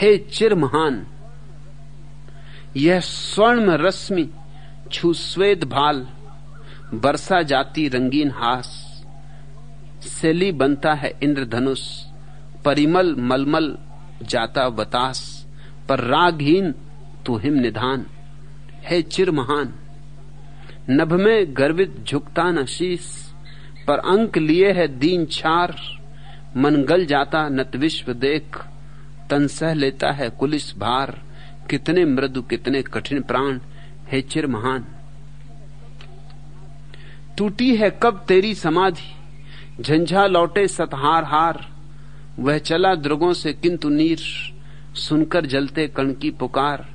हे चिर महान यह स्वर्ण रश्मि छू स्वेद भाल, बरसा जाती रंगीन हास, सेली बनता है इंद्रधनुष, परिमल मलमल जाता बतास, पर रागहीन तू हिम निधान। है चिर महान नभ में गर्वित झुकता न शीस, पर अंक लिए है दीन छार, मन गल जाता नत विश्व देख। तन सह लेता है कुलिस भार। कितने मृदु, कितने कठिन प्राण। है चिर महान। टूटी है कब तेरी समाधि? झंझा लौटे सतहार हार। वह चला द्रुगों से किंतु नीर। सुनकर जलते कण की पुकार।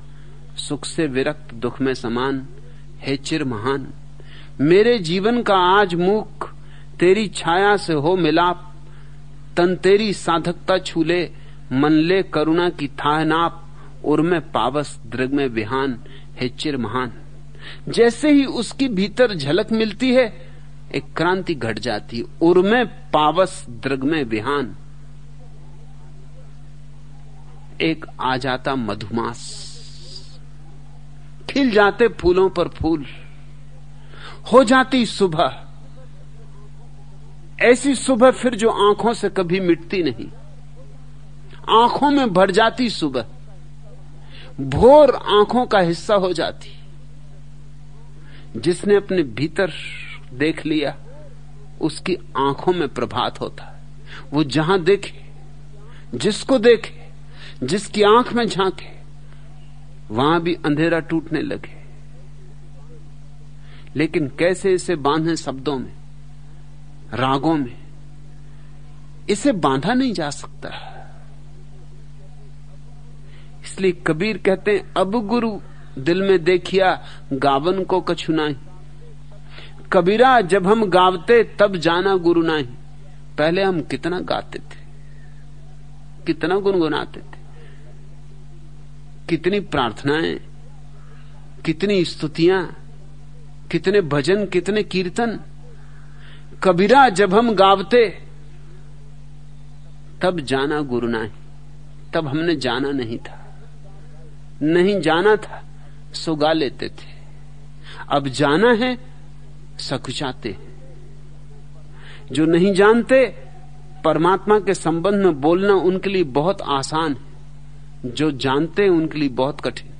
सुख से विरक्त, दुख में समान। है चिर महान। मेरे जीवन का आज मुख तेरी छाया से हो मिलाप। तन तेरी साधकता छूले मन ले करुणा की थाह नाप, उर में पावस, दृग में विहान, है चिर महान। जैसे ही उसकी भीतर झलक मिलती है, एक क्रांति घट जाती उर में पावस, दृग में विहान। एक आ जाता मधुमास। खिल जाते फूलों पर फूल। हो जाती सुबह। ऐसी सुबह फिर जो आँखों से कभी मिटती नहीं। आँखों में भर जाती सुबह। भोर आँखों का हिस्सा हो जाती। जिसने अपने भीतर देख लिया, उसकी आँखों में प्रभात होता है। वो जहाँ देखे, जिसको देखे, जिसकी आँख में झांके, वहाँ भी अंधेरा टूटने लगे। लेकिन कैसे इसे बांधे शब्दों में, रागों में, इसे बांधा नहीं जा सकता। इसलिए कबीर कहते हैं, अब गुरु, दिल में देखिया, गावन को कछु नहीं। कबीरा, जब हम गावते, तब जाना गुरु नहीं। पहले हम कितना गाते थे, कितना गुनगुनाते थे। कितनी प्रार्थनाएँ, कितनी स्तुतियाँ, कितने भजन, कितने कीर्तन। कबीरा, जब हम गावते, तब जाना गुरु नहीं। तब हमने जाना नहीं था। नहीं जाना था, सो गा लेते थे। अब जाना है सकुचाते जो नहीं जानते, परमात्मा के संबंध में बोलना उनके लिए बहुत आसान है। जो जानते हैं, उनके लिए बहुत कठिन।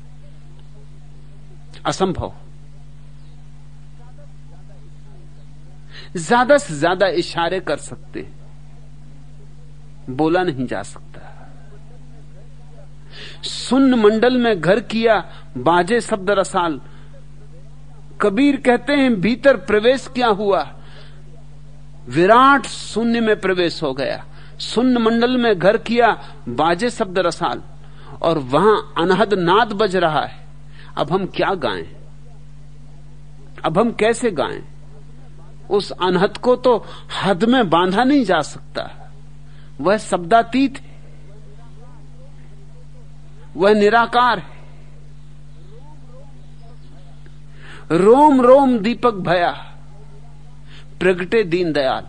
असंभव। ज़्यादा से ज़्यादा इशारे कर सकते बोला नहीं जा सकता। सुन्न मंडल में घर किया, बाजे शब्द रसाल। कबीर कहते हैं, भीतर प्रवेश क्या हुआ? विराट शून्य में प्रवेश हो गया। सुन्न मंडल में घर किया, बाजे शब्द रसाल। और वहाँ अनहद नाद बज रहा है। अब हम क्या गाएँ? अब हम कैसे गाएँ? उस अनहद को तो हद में बांधा नहीं जा सकता। वह शब्दातीत है। वह निराकार है। रोम रोम दीपक भया, प्रगटे दीन दयाल।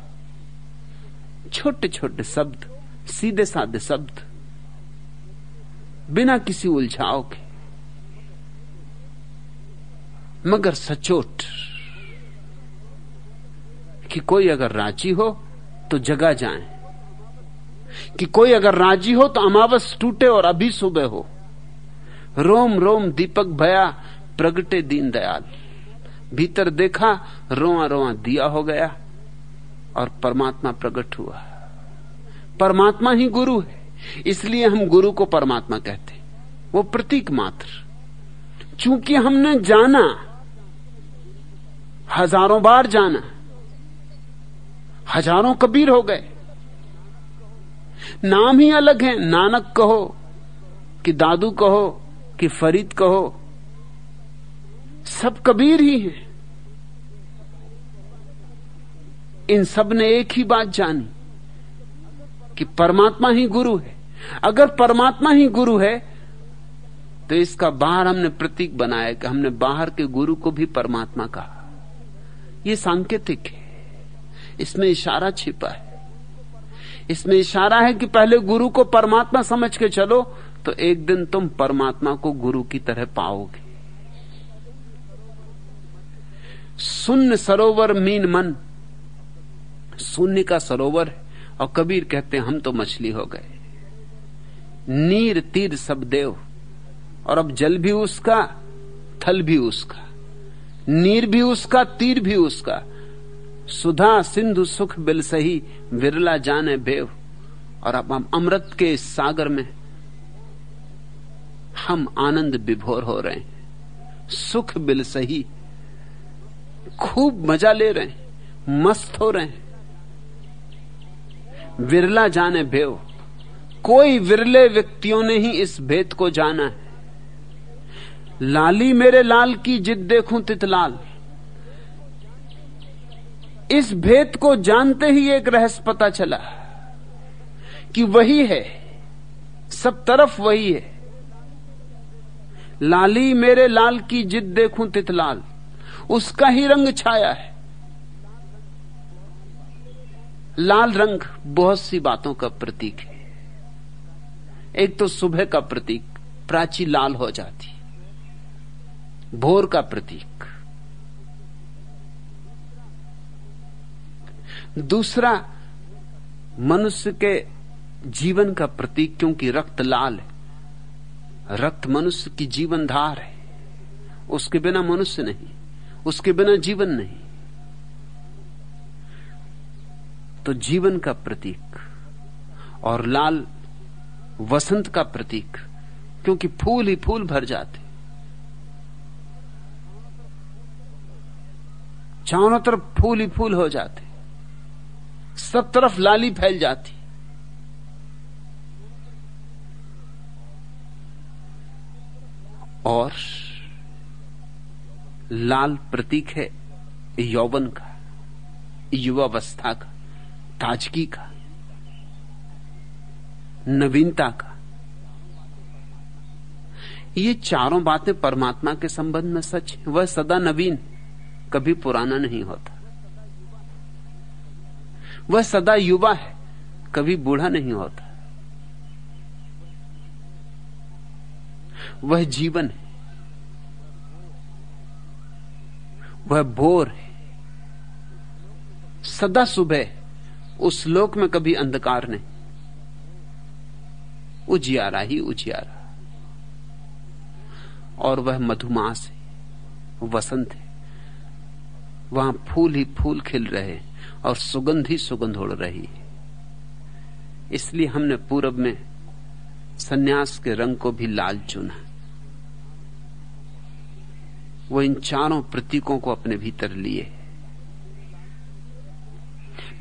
छोटे छोटे शब्द सीधे साधे शब्द, बिना किसी उलझाव के। मगर सचोट कि कोई अगर राज़ी हो तो जगा जाए। कि कोई अगर राज़ी हो तो अमावस टूटे और अभी सुबह हो। रोम रोम, दीपक भया, प्रगटे दीन दयाल। भीतर देखा, रोआ रोआ, दिया हो गया और परमात्मा प्रकट हुआ। परमात्मा ही गुरु है, इसलिए हम गुरु को परमात्मा कहते वो प्रतीक मात्र। चूँकि हमने जाना, हज़ारों बार जाना, हज़ारों कबीर हो गए। नाम ही अलग है, नानक कहो कि दादू कहो कि फरीद कहो, सब कबीर ही हैं। इन सबने एक ही बात जानी, कि परमात्मा ही गुरु है। अगर परमात्मा ही गुरु है तो इसका बाहर हमने प्रतीक बनाया कि हमने बाहर के गुरु को भी परमात्मा कहा। यह सांकेतिक है। इसमें इशारा छिपा है। इसमें इशारा है कि पहले गुरु को परमात्मा समझ के चलो तो एक दिन तुम परमात्मा को गुरु की तरह पाओगे। शून्य सरोवर मीन मन। शून्य का सरोवर और कबीर कहते हैं, हम तो मछली हो गए। नीर तीर सब देव, और अब जल भी उसका, थल भी उसका, नीर भी उसका, तीर भी उसका। सुधा सिंधु सुख बिल सही विरला जाने बेव, और अब हम अमृत के सागर में हम आनंद विभोर हो रहे हैं। सुख बिल सही। खूब मज़ा ले रहे हैं। मस्त हो रहे हैं। विरला जाने भेव। कोई विरले व्यक्तियों ने ही इस भेद को जाना है। लाली मेरे लाल की जिद देखूँ तितलाल इस भेद को जानते ही एक रहस्य पता चला कि वही है। सब तरफ़ वही है। लाली मेरे लाल की जिद देखूँ तितलाल उसका ही रंग छाया है। लाल रंग बहुत सी बातों का प्रतीक है। एक तो सुबह का प्रतीक, प्राची लाल हो जाती। भोर का प्रतीक। दूसरा, मनुष्य के जीवन का प्रतीक, क्योंकि रक्त लाल है। रक्त मनुष्य की जीवन धार है। उसके बिना मनुष्य नहीं, उसके बिना जीवन नहीं। तो जीवन का प्रतीक और लाल वसंत का प्रतीक, क्योंकि फूल ही फूल भर जाते। चारों तरफ़ फूल ही फूल हो जाते। सब तरफ़ लाली फैल जाती। और लाल प्रतीक है यौवन का, युवावस्था का, ताजगी का, नवीनता का। ये चारों बातें परमात्मा के संबंध में सच है। वह सदा नवीन, कभी पुराना नहीं होता। वह सदा युवा है, कभी बूढ़ा नहीं होता। वह जीवन है, वह भोर है, सदा सुबह उस लोक में कभी अंधकार नहीं। उजियारा ही उजियारा। और वह मधुमास है, वसंत है, वहाँ फूल ही फूल खिल रहे और सुगंध ही सुगंध उड़ रही है। इसलिए हमने पूरब में सन्यास के रंग को भी लाल चुना। वो इन चारों प्रतीकों को अपने भीतर लिए।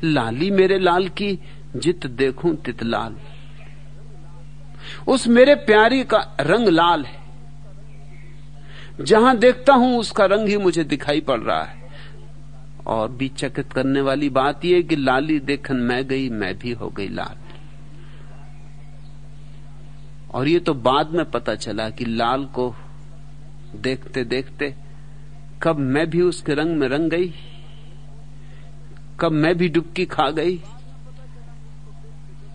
लाली मेरे लाल की जित देखूँ तित लाल। उस मेरे प्यारी का रंग लाल है। जहाँ देखता हूँ उसका रंग ही मुझे दिखाई पड़ रहा है। और भी चकित करने वाली बात यह कि लाली देखन मैं गई, मैं भी हो गई लाल। और ये तो बाद में पता चला कि लाल को देखते देखते कब मैं भी उसके रंग में रंग गई, कब मैं भी डुबकी खा गई।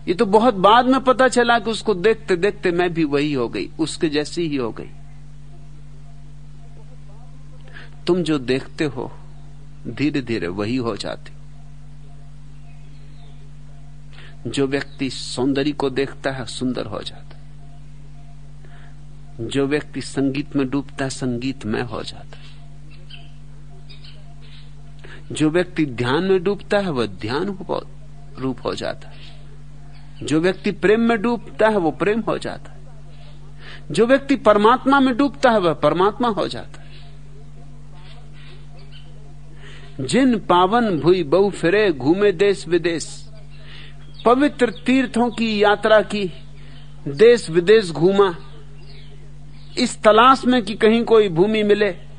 ये तो बहुत बाद में पता चला कि उसको देखते देखते मैं भी वही हो गई, उसके जैसी ही हो गई। तुम जो देखते हो धीरे धीरे वही हो जाते। जो व्यक्ति सौंदर्य को देखता है, सुंदर हो जाता। जो व्यक्ति संगीत में डूबता है, संगीत में हो जाता। जो व्यक्ति ध्यान में डूबता है, वह ध्यान रूप हो जाता है। जो व्यक्ति प्रेम में डूबता है, वो प्रेम हो जाता है। जो व्यक्ति परमात्मा में डूबता है, वह परमात्मा हो जाता है। जिन पावन भूई बहु फिरे, घूमे देश विदेश, पवित्र तीर्थों की यात्रा की, देश विदेश घूमा, इस तलाश में कि कहीं कोई भूमि मिले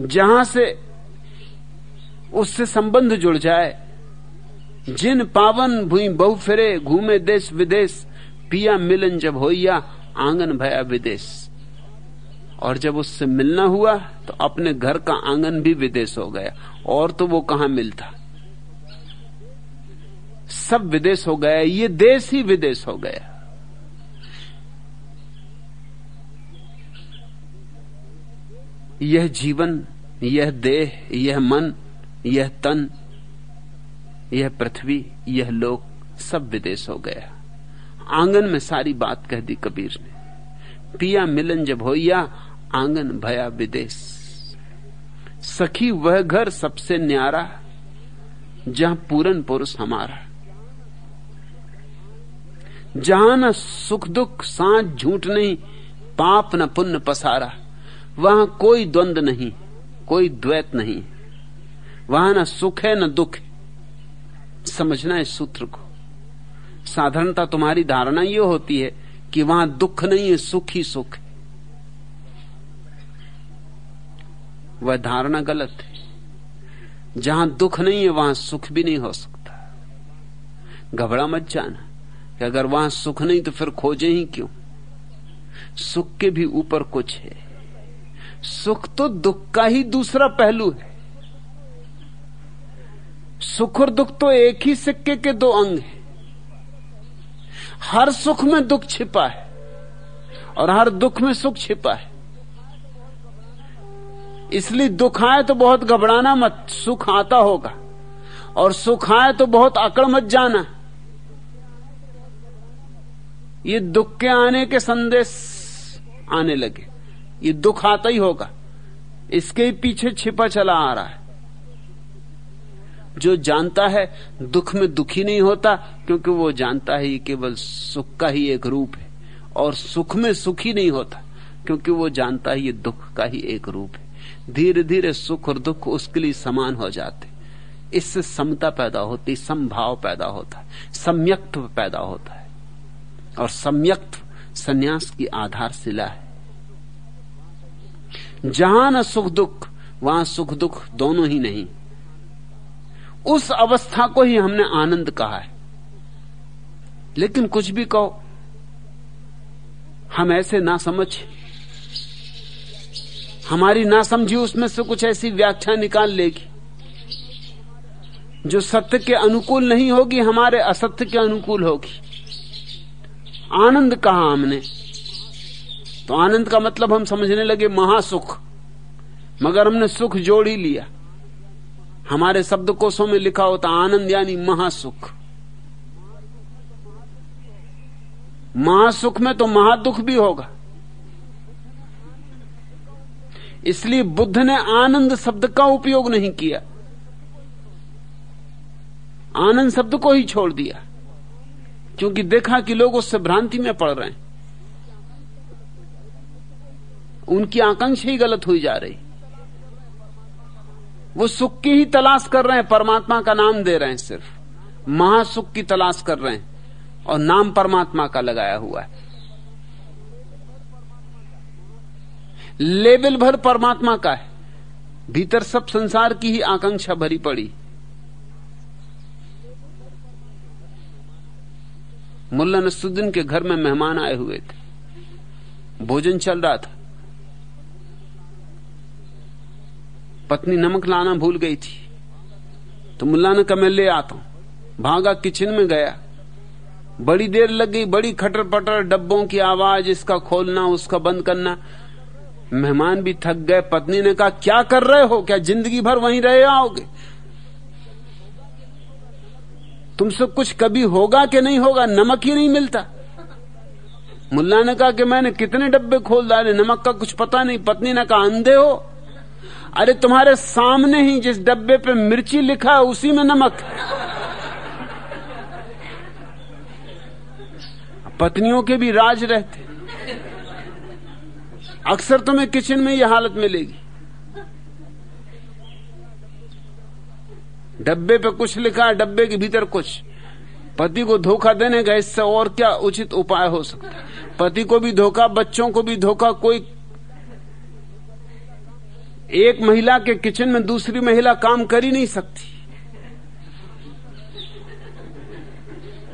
जहाँ से उससे संबंध जुड़ जाए, जिन पावन भूई बहु फिरे, घूमे देश विदेश, पिया मिलन जब होइया, आँगन भया विदेश। और जब उससे मिलना हुआ तो अपने घर का आँगन भी विदेश हो गया। और तो वो कहाँ मिलता? सब विदेश हो गया, ये देश ही विदेश हो गया। यह जीवन, यह देह, यह मन, यह तन, यह पृथ्वी, यह लोक सब विदेश हो गया। आँगन में सारी बात कह दी कबीर ने। पिया मिलन जब होया आँगन भया विदेश। सखी वह घर सबसे न्यारा, जहाँ पूरन पुरुष हमारा। जहाँ न सुख दुख, साँझ झूठ नहीं, पाप न पुण्य पसारा। वहाँ कोई द्वंद नहीं, कोई द्वैत नहीं। वहाँ ना सुख है, ना दुख है। समझना इस सूत्र को। साधारणता तुम्हारी धारणा यह होती है कि वहाँ दुख नहीं है, सुख ही सुख है। वह धारणा गलत है। जहाँ दुख नहीं है, वहाँ सुख भी नहीं हो सकता। घबरा मत जाना कि अगर वहाँ सुख नहीं तो फिर खोजे ही क्यों? सुख के भी ऊपर कुछ है। सुख तो दुख का ही दूसरा पहलू है। सुख और दुख तो एक ही सिक्के के दो अंग हैं। हर सुख में दुख छिपा है और हर दुख में सुख छिपा है। इसलिए दुख आए तो बहुत घबराना मत, सुख आता होगा। और सुख आए तो बहुत अकड़ मत जाना। ये दुख के आने के संदेश आने लगे। ये दुख आता ही होगा। इसके पीछे छिपा चला आ रहा है। जो जानता है, दुख में दुखी नहीं होता, क्योंकि वो जानता है ये केवल सुख का ही एक रूप है। और सुख में सुखी नहीं होता, क्योंकि वो जानता है ये दुख का ही एक रूप है। धीरे धीरे सुख और दुख उसके लिए समान हो जाते। इससे समता पैदा होती, समभाव पैदा होता है सम्यक्त्व पैदा होता है। और सम्यक्त संन्यास की आधारशिला है। जहाँ न सुख दुख, वहाँ सुख दुख दोनों ही नहीं। उस अवस्था को ही हमने आनंद कहा है। लेकिन कुछ भी कहो, हम ऐसे ना समझ। हमारी ना समझी, उसमें से कुछ ऐसी व्याख्या निकाल लेगी, जो सत्य के अनुकूल नहीं होगी, हमारे असत्य के अनुकूल होगी। आनंद कहा हमने? तो आनंद का मतलब हम समझने लगे महासुख। मगर हमने सुख जोड़ ही लिया। हमारे शब्दकोशों में लिखा होता आनंद यानी महासुख। महासुख में तो महादुख भी होगा। इसलिए बुद्ध ने आनंद शब्द का उपयोग नहीं किया। आनंद शब्द को ही छोड़ दिया। क्योंकि देखा कि लोग उससे भ्रांति में पड़ रहे हैं। उनकी आकांक्षा ही गलत हुई जा रही। वो सुख की ही तलाश कर रहे हैं, परमात्मा का नाम दे रहे हैं सिर्फ़। महासुख की तलाश कर रहे हैं और नाम परमात्मा का लगाया हुआ है। लेवल भर परमात्मा का है। भीतर सब संसार की ही आकांक्षा भरी पड़ी। मुल्ला नसुद्दीन के घर में मेहमान आए हुए थे। भोजन चल रहा था। पत्नी नमक लाना भूल गई थी। तो मुल्ला ने कहा, मैं ले आता हूँ। भागा किचन में गया। बड़ी देर लग गई बड़ी खटर पटर डब्बों की आवाज़, इसका खोलना, उसका बंद करना। मेहमान भी थक गए। पत्नी ने कहा, क्या कर रहे हो? क्या ज़िंदगी भर वहीं रहे आओगे? तुमसे कुछ कभी होगा कि नहीं होगा? नमक ही नहीं मिलता। मुल्ला ने कहा कि मैंने कितने डब्बे खोल डाले, नमक का कुछ पता नहीं। पत्नी ने कहा, अंधे हो। अरे तुम्हारे सामने ही जिस डब्बे पे मिर्ची लिखा है, उसी में नमक। पत्नियों के भी राज रहते। अक्सर तुम्हें किचन में यह हालत मिलेगी। डब्बे पे कुछ लिखा है, डब्बे के भीतर कुछ। पति को धोखा देने का इससे और क्या उचित उपाय हो सकता? है पति को भी धोखा, बच्चों को भी धोखा, कोई एक महिला के किचन में दूसरी महिला काम कर ही नहीं सकती।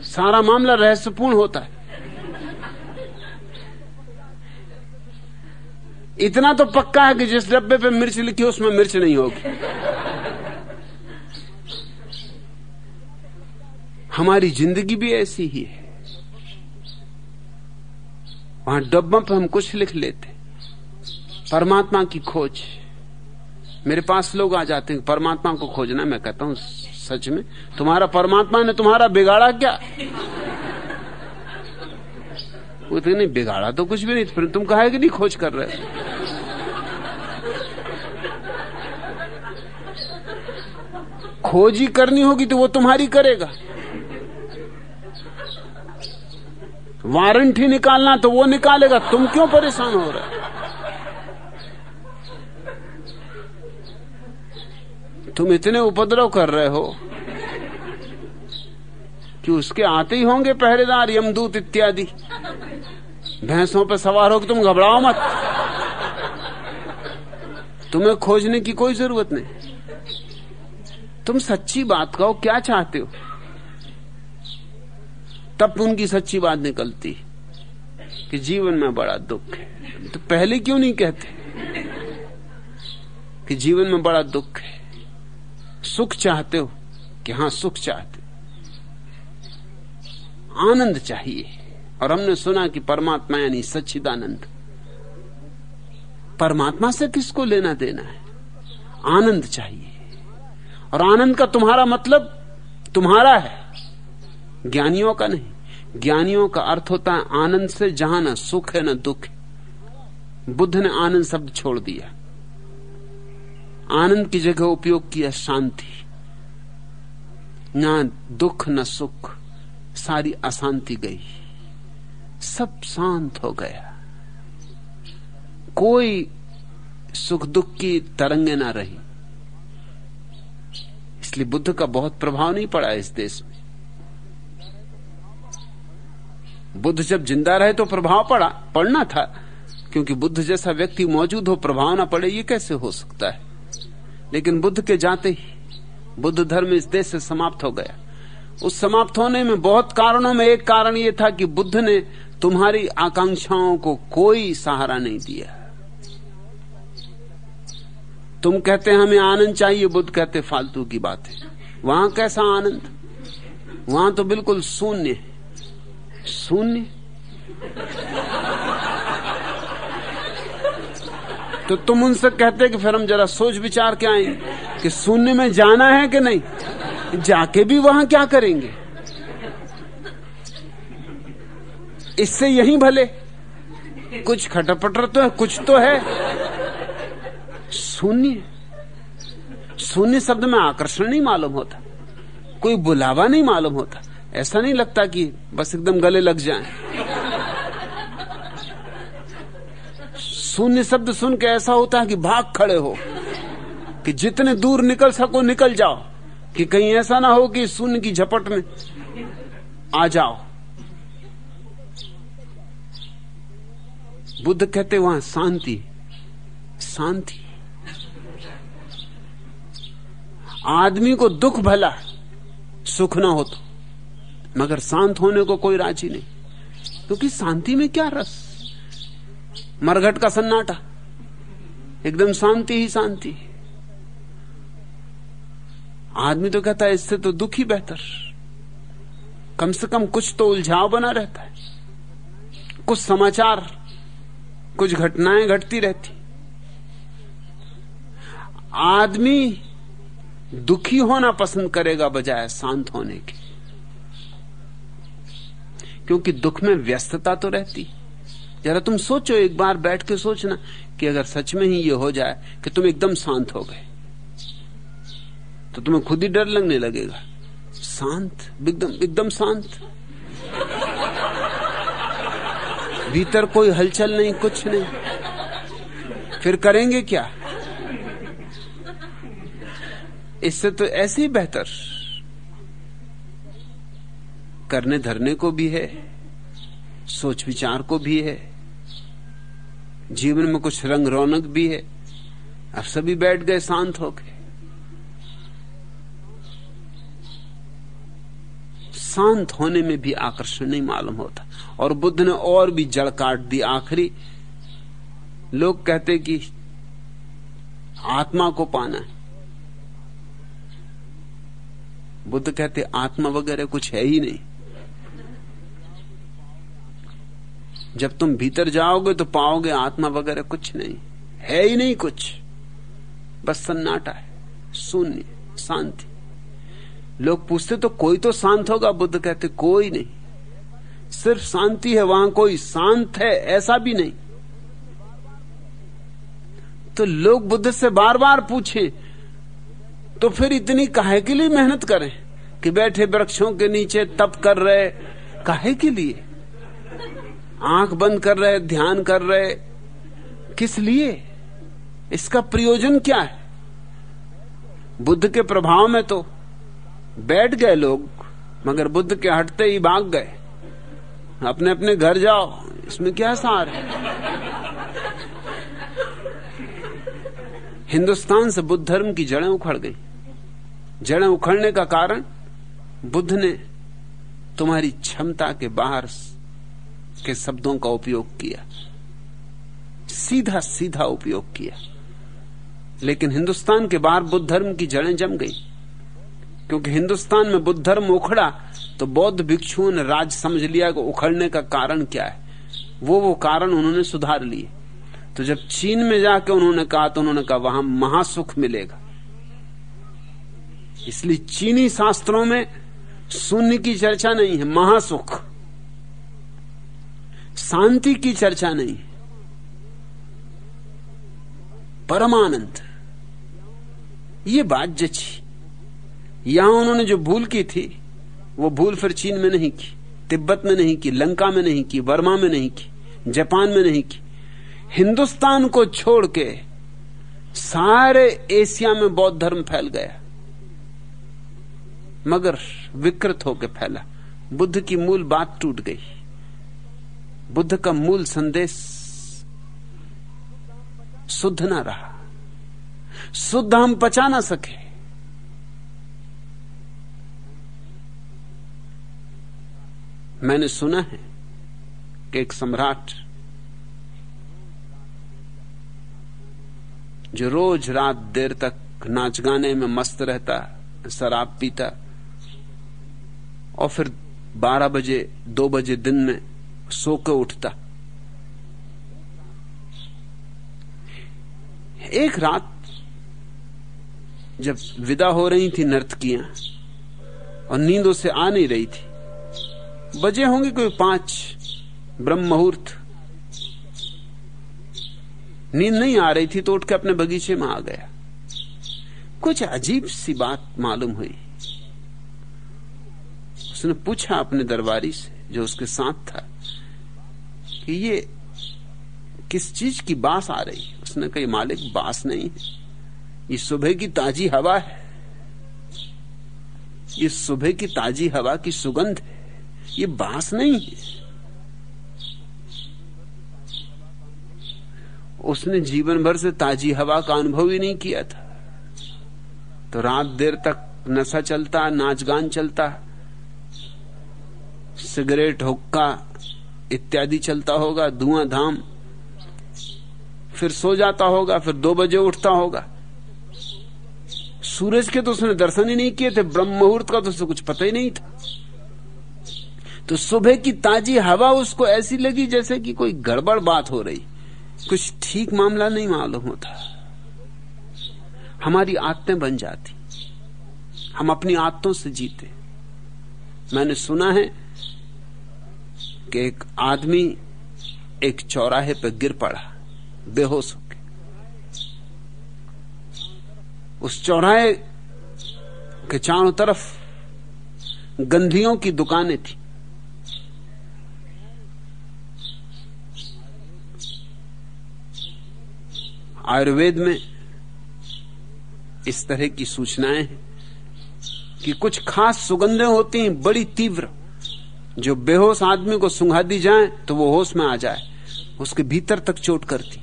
सारा मामला रहस्यपूर्ण होता है। इतना तो पक्का है कि जिस डब्बे पे मिर्च लिखी उसमें मिर्च नहीं होगी। हमारी ज़िंदगी भी ऐसी ही है। वहाँ डब्बों पर हम कुछ लिख लेते। परमात्मा की खोज मेरे पास लोग आ जाते हैं, परमात्मा को खोजना मैं कहता हूँ सच में। तुम्हारा परमात्मा ने तुम्हारा बिगाड़ा क्या? वो तो नहीं, बिगाड़ा तो कुछ भी नहीं, फिर तुम कहा कि नहीं खोज कर रहे? खोज ही करनी होगी तो वो तुम्हारी करेगा। वारंटी निकालना तो वो निकालेगा। तुम क्यों परेशान हो रहे? तुम इतने उपद्रव कर रहे हो कि उसके आते ही होंगे पहरेदार, यमदूत इत्यादि। भैंसों पर सवार हो तुम घबराओ मत। तुम्हें खोजने की कोई ज़रूरत नहीं। तुम सच्ची बात कहो, क्या चाहते हो? तब उनकी सच्ची बात निकलती कि जीवन में बड़ा दुख है। तो पहले क्यों नहीं कहते कि जीवन में बड़ा दुख है? सुख चाहते हो कि हाँ, सुख चाहते आनंद चाहिए। और हमने सुना कि परमात्मा यानी सच्चिदानंद। परमात्मा से किसको लेना देना है? आनंद चाहिए। और आनंद का तुम्हारा मतलब तुम्हारा है। ज्ञानियों का नहीं। ज्ञानियों का अर्थ होता है आनंद से जहाँ न सुख है, न दुख बुद्ध ने आनंद शब्द छोड़ दिया। आनंद की जगह उपयोग किया शांति। न दुख, न सुख, सारी अशांति गई। सब शांत हो गया। कोई सुख दुख की तरंगे ना रही। इसलिए बुद्ध का बहुत प्रभाव नहीं पड़ा इस देश में। बुद्ध जब ज़िंदा रहे तो प्रभाव पड़ा, पड़ना था, क्योंकि बुद्ध जैसा व्यक्ति मौजूद हो, प्रभाव ना पड़े, ये कैसे हो सकता है? लेकिन बुद्ध के जाते ही बुद्ध धर्म इस देश से समाप्त हो गया। उस समाप्त होने में बहुत कारणों में एक कारण यह था कि बुद्ध ने तुम्हारी आकांक्षाओं को कोई सहारा नहीं दिया। तुम कहते हमें आनंद चाहिए, बुद्ध कहते फालतू की बात है। वहाँ कैसा आनंद? वहाँ तो बिल्कुल शून्य शून्य? तो तुम उनसे कहते कि फिर हम जरा सोच विचार के आए कि शून्य में जाना है कि नहीं? जाके भी वहाँ क्या करेंगे? इससे यही भले। कुछ खटपटर तो है, कुछ तो है। शून्य। शून्य शब्द में आकर्षण नहीं मालूम होता। कोई बुलावा नहीं मालूम होता। ऐसा नहीं लगता कि बस एकदम गले लग जाए। शून्य शब्द सुन के ऐसा होता है कि भाग खड़े हो, कि जितने दूर निकल सको निकल जाओ, कि कहीं ऐसा ना हो कि शून्य की झपट में आ जाओ। बुद्ध कहते वहाँ शांति शांति। आदमी को दुख भला सुख ना हो तो मगर शांत होने को कोई राज़ी नहीं। क्योंकि शांति में क्या रस? मरघट का सन्नाटा। एकदम शांति ही शांति। आदमी तो कहता है, इससे तो दुख ही बेहतर। कम से कम कुछ तो उलझाव बना रहता है। कुछ समाचार, कुछ घटनाएँ घटती रहती। आदमी दुखी होना पसंद करेगा बजाय शांत होने के। क्योंकि दुख में व्यस्तता तो रहती। जरा तुम सोचो एक बार बैठ के सोचना कि अगर सच में ही ये हो जाए कि तुम एकदम शांत हो गए तो तुम्हें खुद ही डर लगने लगेगा। शांत? एकदम एकदम शांत। भीतर कोई हलचल नहीं, कुछ नहीं। फिर करेंगे क्या? इससे तो ऐसे ही बेहतर। करने धरने को भी है, सोच विचार को भी है। जीवन में कुछ रंग रौनक भी है। अब सभी बैठ गए, शांत होके शांत होने में भी आकर्षण नहीं मालूम होता। और बुद्ध ने और भी जड़ काट दी आखिरी। लोग कहते कि आत्मा को पाना है। बुद्ध कहते आत्मा वगैरह कुछ है ही नहीं। जब तुम भीतर जाओगे तो पाओगे आत्मा वगैरह कुछ नहीं। है ही नहीं कुछ। बस सन्नाटा है, शून्य, शांति। लोग पूछते तो कोई तो शांत होगा? बुद्ध कहते, कोई नहीं। सिर्फ़ शांति है, वहाँ कोई शांत है, ऐसा भी नहीं। तो लोग बुद्ध से बार बार पूछे तो फिर इतनी काहे के लिए मेहनत करें? कि बैठे वृक्षों के नीचे तप कर रहे, काहे के लिए? आँख बंद कर रहे, ध्यान कर रहे। किस लिए? इसका प्रयोजन क्या है? बुद्ध के प्रभाव में तो बैठ गए लोग, मगर बुद्ध के हटते ही भाग गए। अपने अपने घर जाओ, इसमें क्या सार है? हिंदुस्तान से बुद्ध धर्म की जड़ें उखड़ गई। जड़ें उखड़ने का कारण बुद्ध ने तुम्हारी क्षमता के बाहर के शब्दों का उपयोग किया। सीधा सीधा उपयोग किया। लेकिन हिंदुस्तान के बाहर बुद्ध धर्म की जड़ें जम गई। क्योंकि हिंदुस्तान में बुद्ध धर्म उखड़ा तो बौद्ध भिक्षुओं ने राज समझ लिया कि उखड़ने का कारण क्या है। वो वो कारण उन्होंने सुधार लिए। तो जब चीन में जाके उन्होंने कहा तो उन्होंने कहा, वहाँ महासुख मिलेगा। इसलिए चीनी शास्त्रों में शून्य की चर्चा नहीं है, महासुख। शांति की चर्चा नहीं, परमानंद। ये बात जची। यहाँ उन्होंने जो भूल की थी, वो भूल फिर चीन में नहीं की, तिब्बत में नहीं की, लंका में नहीं की, वर्मा में नहीं की, जापान में नहीं की। हिंदुस्तान को छोड़ के सारे एशिया में बौद्ध धर्म फैल गया। मगर विकृत होकर फैला। बुद्ध की मूल बात टूट गई। बुद्ध का मूल संदेश शुद्ध ना रहा। शुद्ध हम पचा ना सके। मैंने सुना है कि एक सम्राट जो रोज रात देर तक नाच गाने में मस्त रहता, शराब पीता, और फिर बारह बजे, दो बजे दिन में सो के उठता। एक रात जब विदा हो रही थी नर्तकियाँ और नींदों से आ नहीं रही थी, बजे होंगे कोई पाँच ब्रह्म मुहूर्त। नींद नहीं आ रही थी तो उठ के अपने बगीचे में आ गया। कुछ अजीब सी बात मालूम हुई। उसने पूछा अपने दरबारी से, जो उसके साथ था कि ये किस चीज़ की बास आ रही उसने कही मालिक, बास नहीं है। ये सुबह की ताजी हवा है। ये सुबह की ताजी हवा की सुगंध है। ये बाँस नहीं है। उसने जीवन भर से ताजी हवा का अनुभव ही नहीं किया था। तो रात देर तक नशा चलता नाच गान चलता, सिगरेट हुक्का इत्यादि चलता होगा धुआँ धाम फिर सो जाता होगा, फिर दो बजे उठता होगा। सूरज के तो उसने दर्शन ही नहीं किए थे, ब्रह्म मुहूर्त का तो उसे कुछ पता ही नहीं था। तो सुबह की ताजी हवा उसको ऐसी लगी जैसे कि कोई गड़बड़ बात हो रही। कुछ ठीक मामला नहीं मालूम होता। हमारी आदतें बन जाती। हम अपनी आदतों से जीते। मैंने सुना है कि एक आदमी एक चौराहे पर गिर पड़ा, बेहोश होकर उस चौराहे के चारों तरफ़ गंधियों की दुकानें थी। आयुर्वेद में इस तरह की सूचनाएँ हैं कि कुछ खास सुगंधें होती हैं, बड़ी तीव्र। जो बेहोश आदमी को सुंघा दी जाए तो वो होश में आ जाए। उसके भीतर तक चोट करती।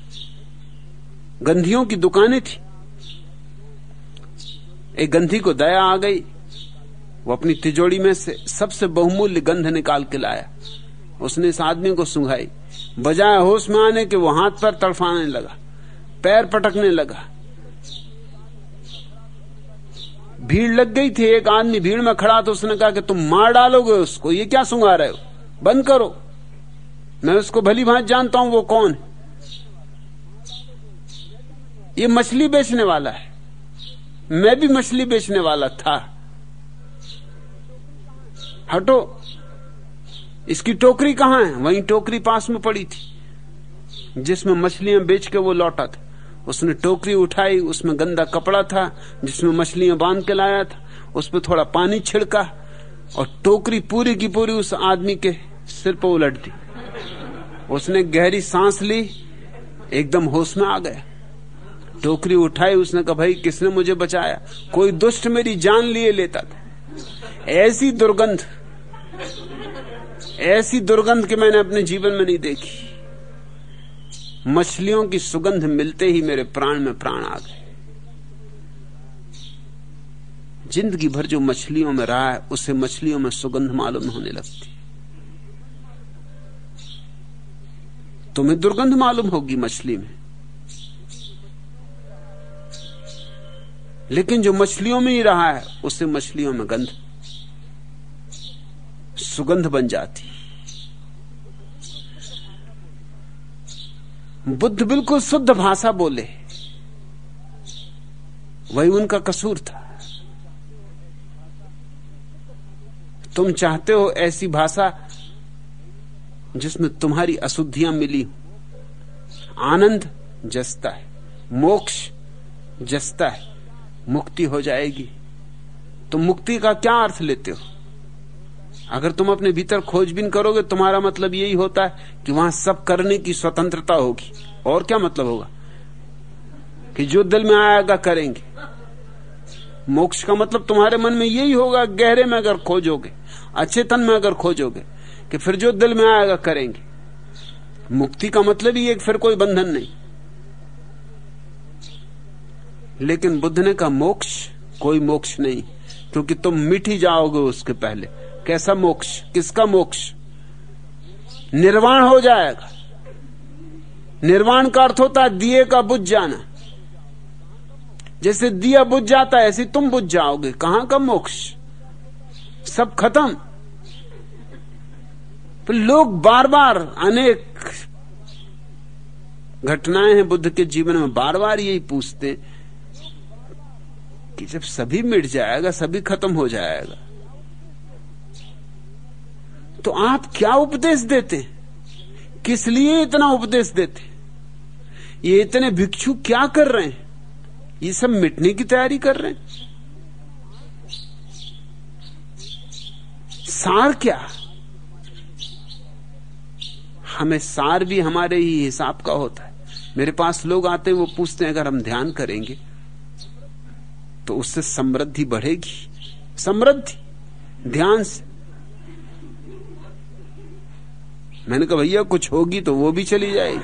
गंधियों की दुकानें थी। एक गंधी को दया आ गई। वो अपनी तिजोड़ी में से सबसे बहुमूल्य गंध निकाल के लाया। उसने इस आदमी को सुंघाई। बजाय होश में आने के वो हाथ पर तड़फाने लगा। पैर पटकने लगा। भीड़ लग गई थी, एक आदमी भीड़ में खड़ा तो उसने कहा कि तुम मार डालोगे उसको, ये क्या सुंगा रहे हो? बंद करो। मैं उसको भली भांत जानता हूँ वो कौन है। ये मछली बेचने वाला है। मैं भी मछली बेचने वाला था। हटो। इसकी टोकरी कहाँ है? वहीं टोकरी पास में पड़ी थी, जिसमें मछलियाँ बेच के वो लौटा था। उसने टोकरी उठाई, उसमें गंदा कपड़ा था, जिसमें मछलियाँ बाँध के लाया था, उस पर थोड़ा पानी छिड़का और टोकरी पूरी की पूरी उस आदमी के सिर पर उलट दी। उसने गहरी सांस ली, एकदम होश में आ गया। टोकरी उठाई, उसने कहा, भाई, किसने मुझे बचाया? कोई दुष्ट मेरी जान लिए लेता था। ऐसी दुर्गंध ऐसी दुर्गंध कि मैंने अपने जीवन में नहीं देखी। मछलियों की सुगंध मिलते ही मेरे प्राण में प्राण आ गए। ज़िंदगी भर जो मछलियों में रहा है, उसे मछलियों में सुगंध मालूम होने लगती। तुम्हें दुर्गंध मालूम होगी मछली में। लेकिन जो मछलियों में ही रहा है, उसे मछलियों में गंध, सुगंध बन जाती। बुद्ध बिल्कुल शुद्ध भाषा बोले। वही उनका कसूर था। तुम चाहते हो ऐसी भाषा जिसमें तुम्हारी अशुद्धियाँ मिली आनंद जसता है, मोक्ष जसता है, मुक्ति हो जाएगी। तो मुक्ति का क्या अर्थ लेते हो? अगर तुम अपने भीतर खोजबीन करोगे, तुम्हारा मतलब यही होता है कि वहाँ सब करने की स्वतंत्रता होगी। और क्या मतलब होगा? कि जो दिल में आएगा करेंगे। मोक्ष का मतलब तुम्हारे मन में यही होगा, गहरे में अगर खोजोगे अचेतन में अगर खोजोगे, कि फिर जो दिल में आएगा करेंगे। मुक्ति का मतलब ही एक फिर कोई बंधन नहीं। लेकिन बुद्ध ने कहा, मोक्ष, कोई मोक्ष नहीं, क्योंकि तुम मिट ही जाओगे उसके पहले। कैसा मोक्ष, किसका मोक्ष? निर्वाण हो जाएगा। निर्वाण का अर्थ होता है दिए का बुझ जाना। जैसे दिया बुझ जाता है, ऐसे तुम बुझ जाओगे। कहाँ का मोक्ष? सब खत्म। तो लोग बार बार अनेक घटनाएँ हैं बुद्ध के जीवन में। बार बार यही पूछते कि जब सभी मिट जाएगा, सभी खत्म हो जाएगा। तो आप क्या उपदेश देते किस लिए इतना उपदेश देते ये इतने भिक्षु क्या कर रहे हैं? ये सब मिटने की तैयारी कर रहे हैं? सार क्या? हमें सार भी हमारे ही हिसाब का होता है। मेरे पास लोग आते हैं, वो पूछते हैं, अगर हम ध्यान करेंगे तो उससे समृद्धि बढ़ेगी। समृद्धि, ध्यान से। मैंने कहा, भैया, कुछ होगी तो वो भी चली जाएगी।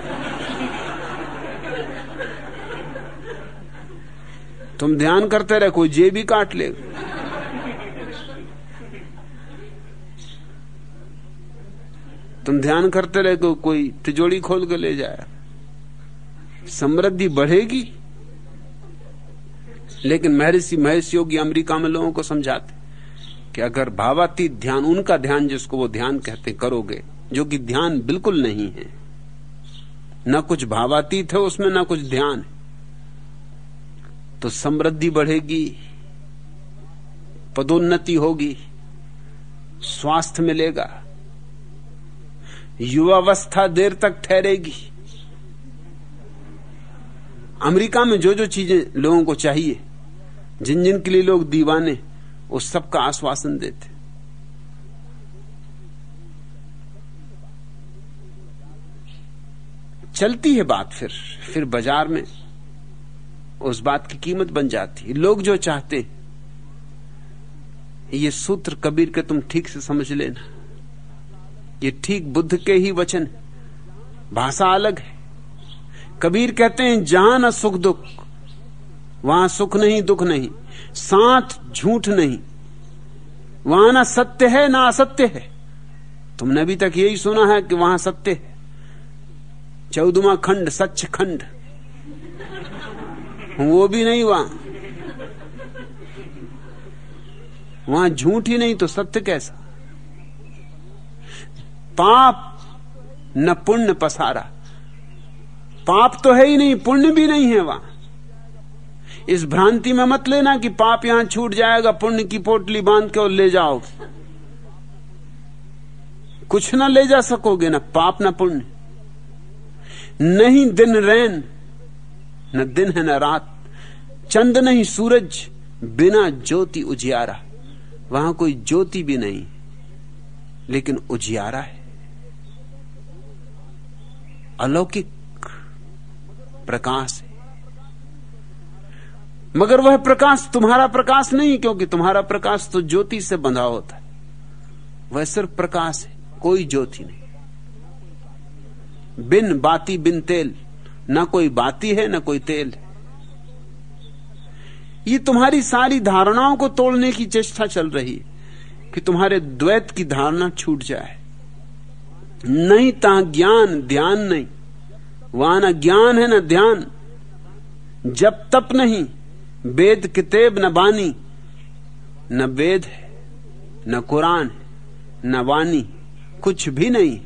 तुम ध्यान करते रहे, कोई जे भी काट ले। तुम ध्यान करते रहे को कोई तिजोड़ी खोल के ले जाए। समृद्धि बढ़ेगी। लेकिन महर्षि महेश योगी अमेरिका में लोगों को समझाते, कि अगर भावातीत ध्यान, उनका ध्यान जिसको वो ध्यान कहते करोगे जो कि ध्यान बिल्कुल नहीं है। ना कुछ भावातीत है, उसमें न कुछ ध्यान है। तो समृद्धि बढ़ेगी, पदोन्नति होगी, स्वास्थ्य मिलेगा, युवावस्था देर तक ठहरेगी। अमेरिका में जो जो चीज़ें लोगों को चाहिए जिन जिन के लिए लोग दीवाने उस सब का आश्वासन देते। चलती है बात फिर फिर बाज़ार में उस बात की कीमत बन जाती है। लोग जो चाहते ये सूत्र कबीर के तुम ठीक से समझ लेना। ये ठीक बुद्ध के ही वचन भाषा अलग है। कबीर कहते हैं, जहाँ न सुख दुख, वहाँ सुख नहीं, दुख नहीं। साथ झूठ नहीं। वहाँ ना सत्य है, ना असत्य है। तुमने अभी तक यही सुना है कि वहाँ सत्य है। चौदमा खंड सच खंड। वो भी नहीं वहाँ। वहाँ झूठ ही नहीं तो सत्य कैसा? पाप न पुण्य पसारा। पाप तो है ही नहीं, पुण्य भी नहीं है वहाँ। इस भ्रांति में मत लेना कि पाप यहाँ छूट जाएगा, पुण्य की पोटली बाँध के और ले जाओ। कुछ ना ले जा सकोगे ना, पाप ना पुण्य। नहीं दिन रैन, न दिन है न रात। चंद नहीं सूरज, बिना ज्योति उजियारा। वहाँ कोई ज्योति भी नहीं, लेकिन उजियारा है। अलौकिक प्रकाश है। मगर वह प्रकाश तुम्हारा प्रकाश नहीं, क्योंकि तुम्हारा प्रकाश तो ज्योति से बंधा होता है। वह सिर्फ़ प्रकाश है, कोई ज्योति नहीं। बिन बाती बिन तेल। न कोई बाती है, न कोई तेल। है ये तुम्हारी सारी धारणाओं को तोड़ने की चेष्टा चल रही है कि तुम्हारे द्वैत की धारणा छूट जाए। नहीं ता ज्ञान, ध्यान नहीं। वहाँ न ज्ञान है, न ध्यान। जब तप नहीं, वेद कितेब न बानी। न वेद है, न कुरान है, न वानी कुछ भी नहीं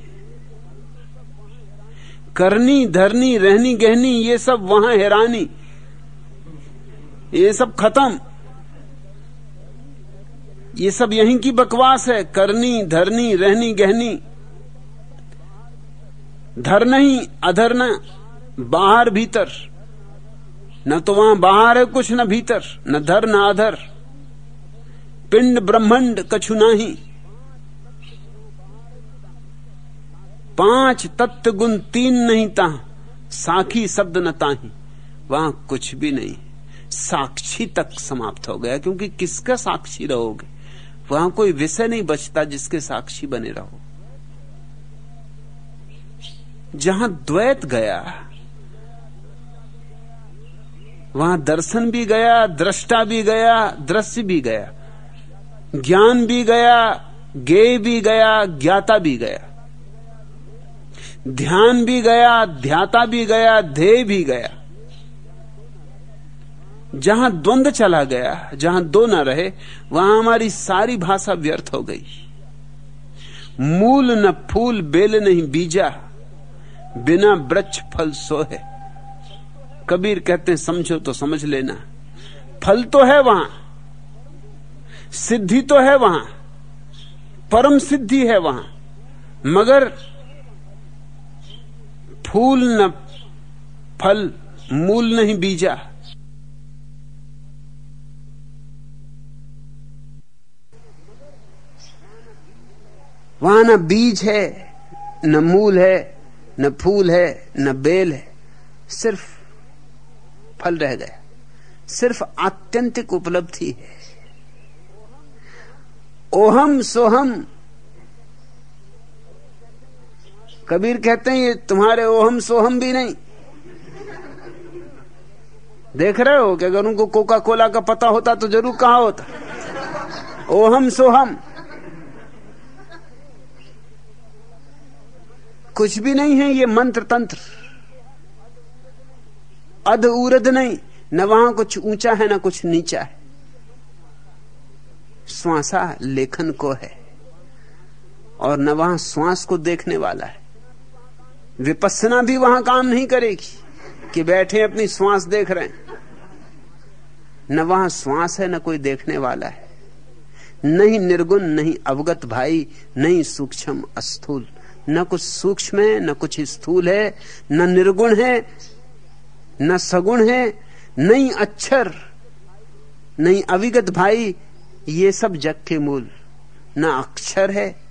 करनी, धरनी, रहनी, गहनी, ये सब वहाँ हैरानी। ये सब खत्म। ये सब यहीं की बकवास है। करनी, धरनी, रहनी, गहनी। धर नहीं, अधर न, बाहर भीतर। न तो वहाँ बाहर है, कुछ न भीतर। न धर, न अधर। पिंड ब्रह्मंड कछु नाही। पाँच तत्व गुण तीन नहीं ता, साखी शब्द न ताही। वहाँ कुछ भी नहीं। साक्षी तक समाप्त हो गया, क्योंकि किसका साक्षी रहोगे? वहाँ कोई विषय नहीं बचता जिसके साक्षी बने रहो। जहाँ द्वैत गया, वहाँ दर्शन भी गया, दृष्टा भी गया, दृश्य भी गया, ज्ञान भी गया गेय भी गया, ज्ञाता भी गया। ध्यान भी गया, ध्याता भी गया, ध्येय भी गया। जहाँ द्वंद चला गया, जहाँ दो न रहे, वहाँ हमारी सारी भाषा व्यर्थ हो गई। मूल न फूल, बेल नहीं बीजा, बिना वृक्ष फल सो है कबीर कहते हैं, समझो तो समझ लेना। फल तो है वहाँ, सिद्धि तो है वहाँ, परम सिद्धि है वहाँ, मगर फूल न फल मूल नहीं बीजा। वहाँ न बीज है, न मूल है, न फूल है, न बेल है, सिर्फ़ फल रह गया। सिर्फ़ आत्यंतिक उपलब्धि है। ओहम सोहम कबीर कहते हैं, ये तुम्हारे ओहम सोहम भी नहीं. देख रहे हो कि अगर उनको कोका कोला का पता होता तो ज़रूर कहा होता। ओहम सोहम। कुछ भी नहीं है, ये मंत्र तंत्र अध उरद नहीं, न वहाँ कुछ ऊँचा है, न कुछ नीचा है। श्वासा लेखन को है, और न वहाँ श्वास को देखने वाला है। विपස්සना भी वहाँ काम नहीं करेगी कि बैठे अपनी श्वास देख रहे हैं। न वहाँ श्वास है, न कोई देखने वाला है। नहीं निर्गुण, नहीं अवगत भाई, नहीं सूक्ष्म अस्थूल। न कुछ सूक्ष्म है, न कुछ स्थूल है, न निर्गुण है, न सगुण है, नहीं अक्षर, नहीं अविगत भाई, ये सब जग के मूल। न अक्षर है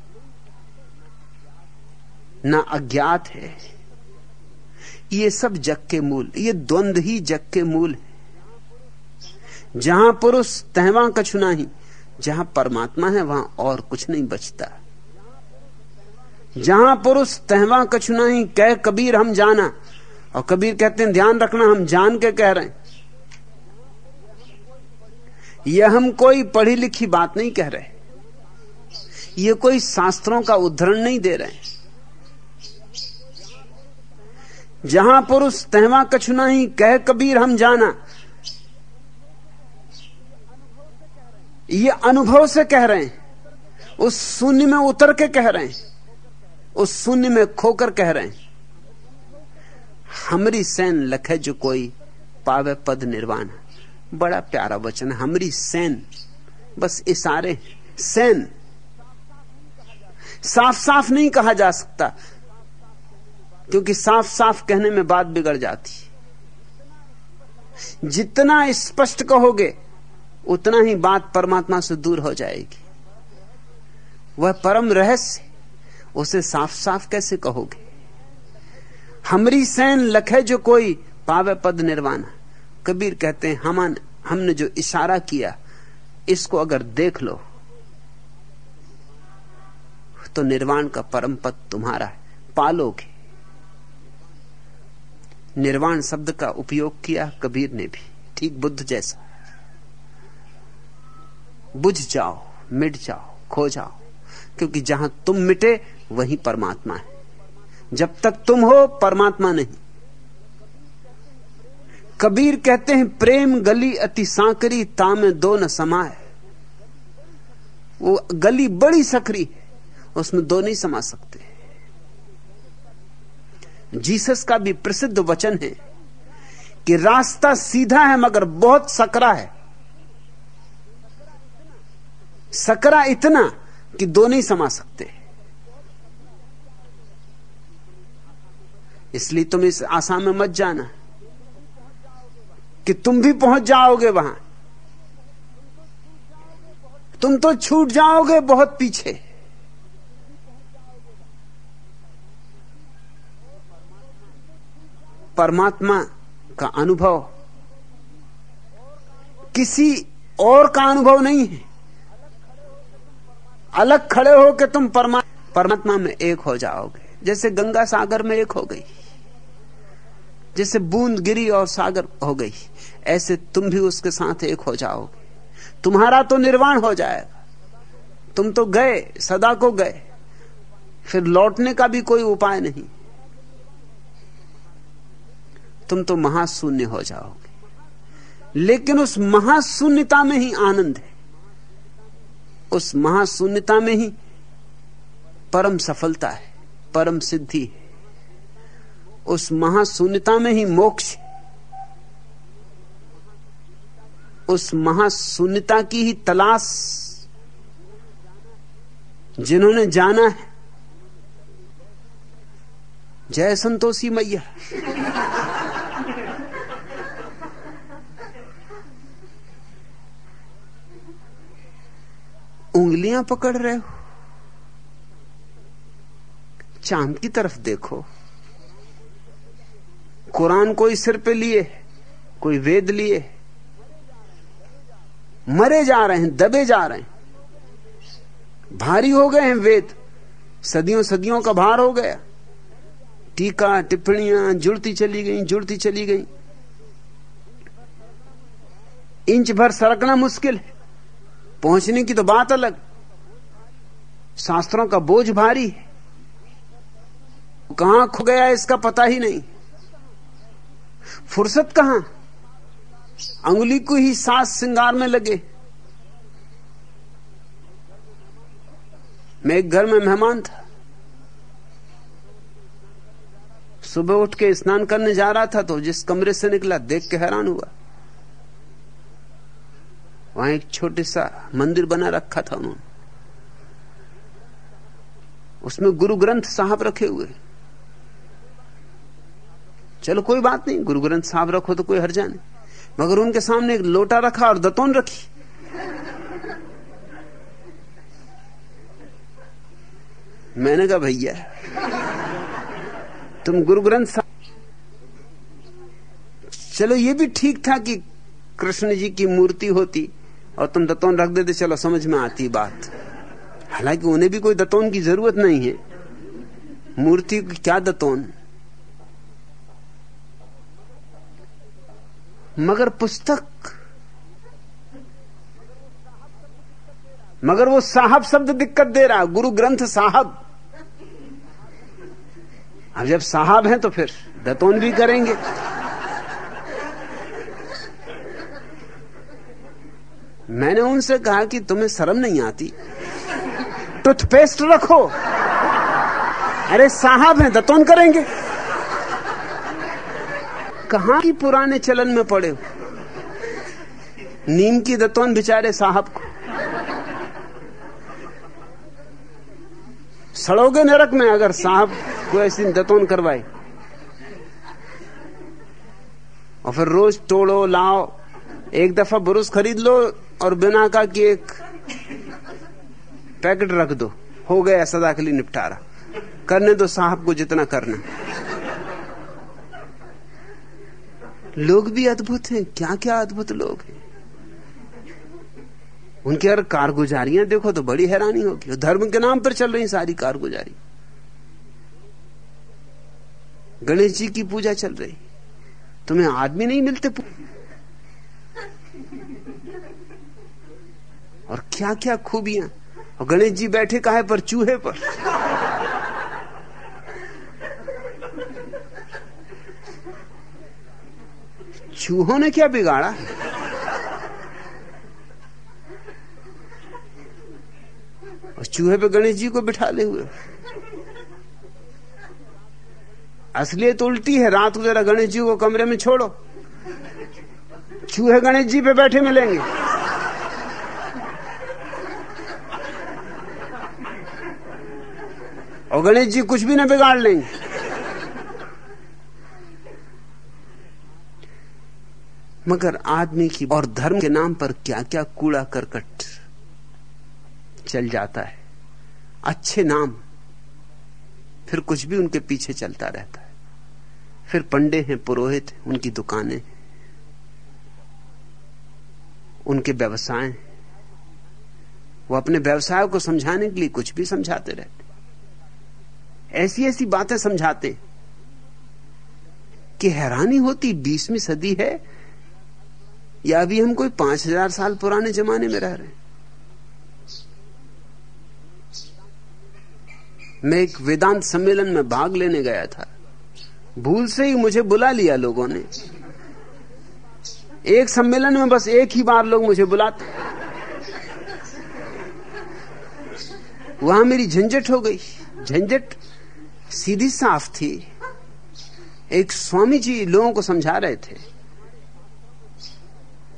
न अज्ञात है। ये सब जग के मूल, ये द्वंद ही जग के मूल है। जहाँ पुरुष तहवा कछुना ही जहाँ परमात्मा है वहाँ और कुछ नहीं बचता। जहाँ पुरुष तहवा कछुना ही कह कबीर हम जाना, और कबीर कहते हैं, ध्यान रखना, हम जान के कह रहे हैं। यह हम कोई पढ़ी लिखी बात नहीं कह रहे। ये कोई शास्त्रों का उद्धरण नहीं दे रहे जहाँ पुरुष तहवा कछुना ही कह कबीर हम जाना। ये अनुभव से कह रहे हैं। उस शून्य में उतर के कह रहे हैं। उस शून्य में खोकर कह रहे हैं। हमरी सैन लखे जो कोई पावे पद निर्वाण। बड़ा प्यारा वचन हमरी सैन। बस इशारे। सैन। साफ़ साफ़ नहीं कहा जा सकता। क्योंकि साफ़ साफ़ कहने में बात बिगड़ जाती जितना स्पष्ट कहोगे, उतना ही बात परमात्मा से दूर हो जाएगी। वह परम रहस्य, उसे साफ़ साफ़ कैसे कहोगे? हमरी सैन लखे जो कोई पावे पद निर्वाणा। कबीर कहते हैं हम हमने जो इशारा किया, इसको अगर देख लो तो निर्वाण का परम पद तुम्हारा है। पालोगे निर्वाण शब्द का उपयोग किया कबीर ने भी। ठीक बुद्ध जैसा। बुझ जाओ, मिट जाओ, खो जाओ, क्योंकि जहाँ तुम मिटे, वही परमात्मा है। जब तक तुम हो, परमात्मा नहीं। कबीर कहते हैं, प्रेम गली अति सांकरी, तामे दो न समाए वो गली बड़ी सकरी है, उसमें दो नहीं समा सकते। जीसस का भी प्रसिद्ध वचन है कि रास्ता सीधा है मगर बहुत सकरा है। सकरा इतना कि दो नहीं समा सकते। इसलिए तुम इस आसाम में मत जाना कि तुम भी पहुँच जाओगे वहाँ। तुम तो छूट जाओगे बहुत पीछे। परमात्मा का अनुभव। किसी और का अनुभव नहीं है। अलग खड़े हो के तुम परमा, परमात्मा में एक हो जाओगे। जैसे गंगा सागर में एक हो गई। जैसे बूंद गिरी और सागर हो गई। ऐसे तुम भी उसके साथ एक हो जाओगे। तुम्हारा तो निर्वाण हो जाएगा। तुम तो गए, सदा को गए। फिर लौटने का भी कोई उपाय नहीं। तुम तो महाशून्य हो जाओगे। लेकिन उस महाशून्यता में ही आनंद है। उस महाशून्यता में ही परम सफलता है, परम सिद्धि है। उस महाशून्यता में ही मोक्ष उस महाशून्यता की ही तलाश जिन्होंने जाना है। जय संतोषी मैया। उंगलियाँ पकड़ रहे हो? चाँद की तरफ़ देखो। कुरान कोई सिर पे लिए कोई वेद लिए मरे जा रहे हैं, दबे जा रहे हैं। भारी हो गए हैं वेद। सदियों सदियों का भार हो गया। टीका, टिप्पणियाँ, जुड़ती चली गई, जुड़ती चली गई। इंच भर सरकना मुश्किल है। पहुँचने की तो बात अलग। शास्त्रों का बोझ भारी है। कहाँ खो गया इसका पता ही नहीं। फुर्सत कहाँ? अंगुली को ही सास श्रृंगार में लगे। मैं एक घर में मेहमान था। सुबह उठ के स्नान करने जा रहा था तो जिस कमरे से निकला, देख के हैरान हुआ। वहाँ एक छोटे सा मंदिर बना रखा था उन्होंने। उसमें गुरु ग्रंथ साहब रखे हुए चलो कोई बात नहीं, गुरु ग्रंथ साहब रखो तो कोई हर्जा नहीं। मगर उनके सामने एक लोटा रखा और दतौन रखी। मैंने कहा, भैया, तुम गुरु ग्रंथ साहब चलो, ये भी ठीक था कि कृष्ण जी की मूर्ति होती और तुम दतौन रख देते, चलो समझ में आती बात। हालाँकि उन्हें भी कोई दतौन की ज़रूरत नहीं है। मूर्ति की क्या दतौन? मगर पुस्तक। मगर वो साहब शब्द दिक्कत दे रहा, गुरु ग्रंथ साहब। अब जब साहब हैं तो फिर दतौन भी करेंगे। मैंने उनसे कहा कि तुम्हें शर्म नहीं आती। टूथपेस्ट रखो। अरे साहब हैं, दतौन करेंगे। कहा की पुराने चलन में पड़े हो? नीम की दतौन बेचारे साहब को। सड़ोगे नरक में अगर साहब को ऐसी दतौन करवाए। और फिर रोज तोड़ो, लाओ, एक दफ़ा बुरुस खरीद लो और बिना का कि एक पैकेट रख दो। हो गया सदा के लिए निपटारा। करने दो साहब को जितना करना। लोग भी अद्भुत हैं। क्या क्या अद्भुत लोग हैं। उनकी अगर कारगुजारियाँ देखो तो बड़ी हैरानी होगी। धर्म के नाम पर चल रही सारी कारगुजारी। गणेश जी की पूजा चल रही। तुम्हें आदमी नहीं मिलते और क्या क्या खूबियाँ। और गणेश जी बैठे कहा पर? चूहे पर। चूहों ने क्या बिगाड़ा? और चूहे पे गणेश जी को बिठा ले हुए। असलियत उल्टी है, रात को जरा गणेश जी को कमरे में छोड़ो। चूहे गणेश जी पे बैठे मिलेंगे। गणेश जी कुछ भी ना बिगाड़ लेंगे मगर आदमी की और धर्म के नाम पर क्या क्या कूड़ा करकट चल जाता है। अच्छे नाम, फिर कुछ भी उनके पीछे चलता रहता है। फिर पंडे हैं, पुरोहित उनकी दुकानें, उनके व्यवसाय वो अपने व्यवसाय को समझाने के लिए कुछ भी समझाते रहते ऐसी ऐसी बातें समझाते कि हैरानी होती, बीसवीं सदी है, या अभी हम कोई पाँच हज़ार साल पुराने जमाने में रह रहे मैं एक वेदांत सम्मेलन में भाग लेने गया था। भूल से ही मुझे बुला लिया लोगों ने। एक सम्मेलन में बस एक ही बार लोग मुझे बुलाते। वहाँ मेरी झंझट हो गई, झंझट। सीधी साफ़ थी। एक स्वामी जी लोगों को समझा रहे थे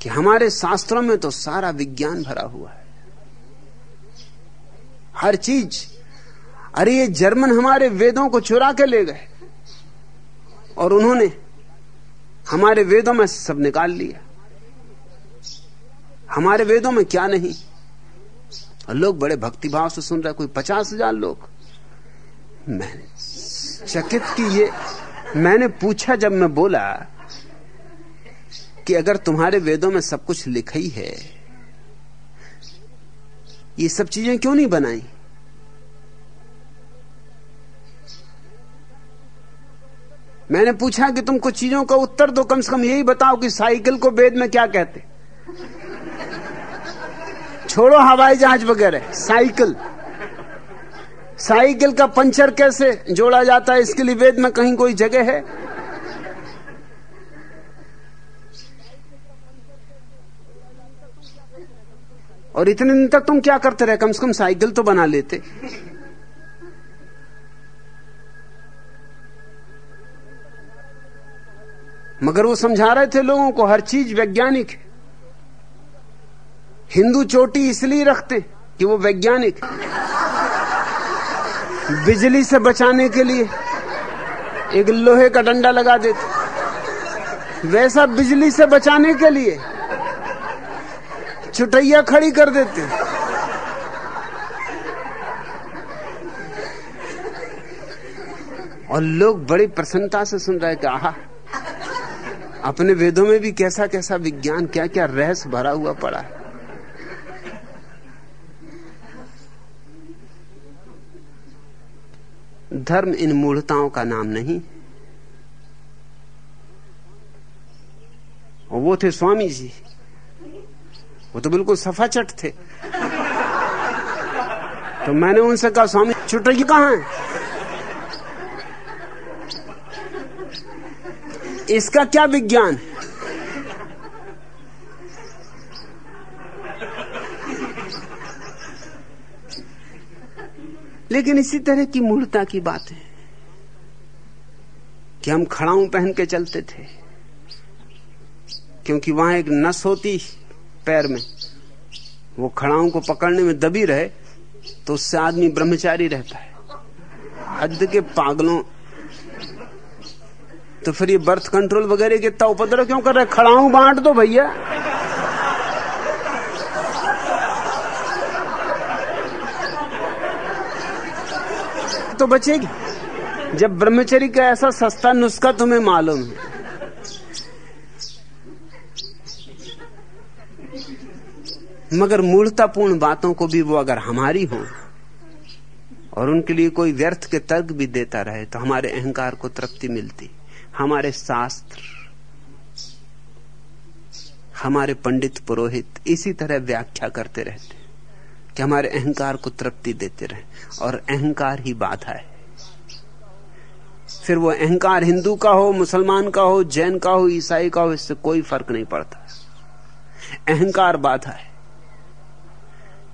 कि हमारे शास्त्रों में तो सारा विज्ञान भरा हुआ है। हर चीज़, अरे ये जर्मन हमारे वेदों को चुरा के ले गए और उन्होंने हमारे वेदों में सब निकाल लिया। हमारे वेदों में क्या नहीं? और लोग बड़े भक्तिभाव से सुन रहे कोई पचास हज़ार लोग। मैंने चकित की ये, मैंने पूछा जब मैं बोला कि अगर तुम्हारे वेदों में सब कुछ लिखा ही है, ये सब चीज़ें क्यों नहीं बनाई? मैंने पूछा कि तुम कुछ चीज़ों का उत्तर दो, कम से कम यही बताओ कि साइकिल को वेद में क्या कहते? छोड़ो हवाई जहाज़ वगैरह, साइकिल। साइकिल का पंचर कैसे जोड़ा जाता है? इसके लिए वेद में कहीं कोई जगह है? और इतने दिन तक तुम क्या करते रहे? कम से कम साइकिल तो बना लेते। मगर वो समझा रहे थे लोगों को हर चीज़ वैज्ञानिक है। हिंदू चोटी इसलिए रखते कि वो वैज्ञानिक। बिजली से बचाने के लिए एक लोहे का डंडा लगा देते। वैसा बिजली से बचाने के लिए चुटैया खड़ी कर देते। और लोग बड़ी प्रसन्नता से सुन रहे कि, आहा, अपने वेदों में भी कैसा कैसा विज्ञान क्या क्या रहस्य भरा हुआ पड़ा है। धर्म इन मूढ़ताओं का नाम नहीं। और वो थे स्वामी जी। वो तो बिल्कुल सफाचट थे। तो मैंने उनसे कहा, स्वामी चुटकी कहा है? इसका क्या विज्ञान? है लेकिन इसी तरह की मूर्ता की बात है कि हम खड़ाऊ पहन के चलते थे। क्योंकि वहाँ एक नस होती पैर में। वो खड़ाऊ को पकड़ने में दबी रहे तो उससे आदमी ब्रह्मचारी रहता है। हद के पागलों। तो फिर ये बर्थ कंट्रोल वगैरह के इतना उपद्रव क्यों कर रहे खड़ाऊ बांट दो भैया। तो बचेगी। जब ब्रह्मचरी का ऐसा सस्ता नुस्खा तुम्हें मालूम है। मगर मूर्तापूर्ण बातों को भी वो अगर हमारी हो, और उनके लिए कोई व्यर्थ के तर्क भी देता रहे तो हमारे अहंकार को तृप्ति मिलती। हमारे शास्त्र, हमारे पंडित पुरोहित इसी तरह व्याख्या करते रहते। कि हमारे अहंकार को तृप्ति देते रहे और अहंकार ही बाधा है। फिर वो अहंकार हिंदू का हो, मुसलमान का हो, जैन का हो, ईसाई का हो, इससे कोई फ़र्क नहीं पड़ता। अहंकार बाधा है।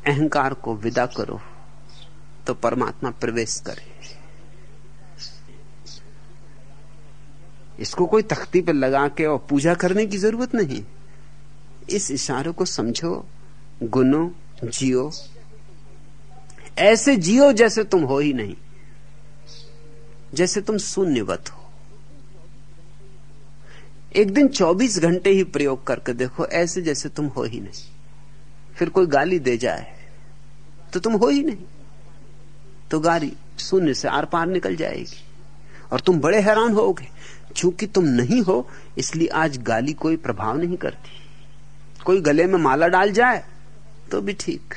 अहंकार को विदा करो तो परमात्मा प्रवेश करे। इसको कोई तख्ती पर लगा के और पूजा करने की ज़रूरत नहीं। इस इशारे को समझो, गुनो, जियो ऐसे जियो जैसे तुम हो ही नहीं। जैसे तुम शून्यवत हो। एक दिन 24 घंटे ही प्रयोग करके देखो, ऐसे जैसे तुम हो ही नहीं। फिर कोई गाली दे जाए तो तुम हो ही नहीं। तो गाली शून्य से आर पार निकल जाएगी। और तुम बड़े हैरान होगे, चूँकि तुम नहीं हो, इसलिए आज गाली कोई प्रभाव नहीं करती। कोई गले में माला डाल जाए तो भी ठीक।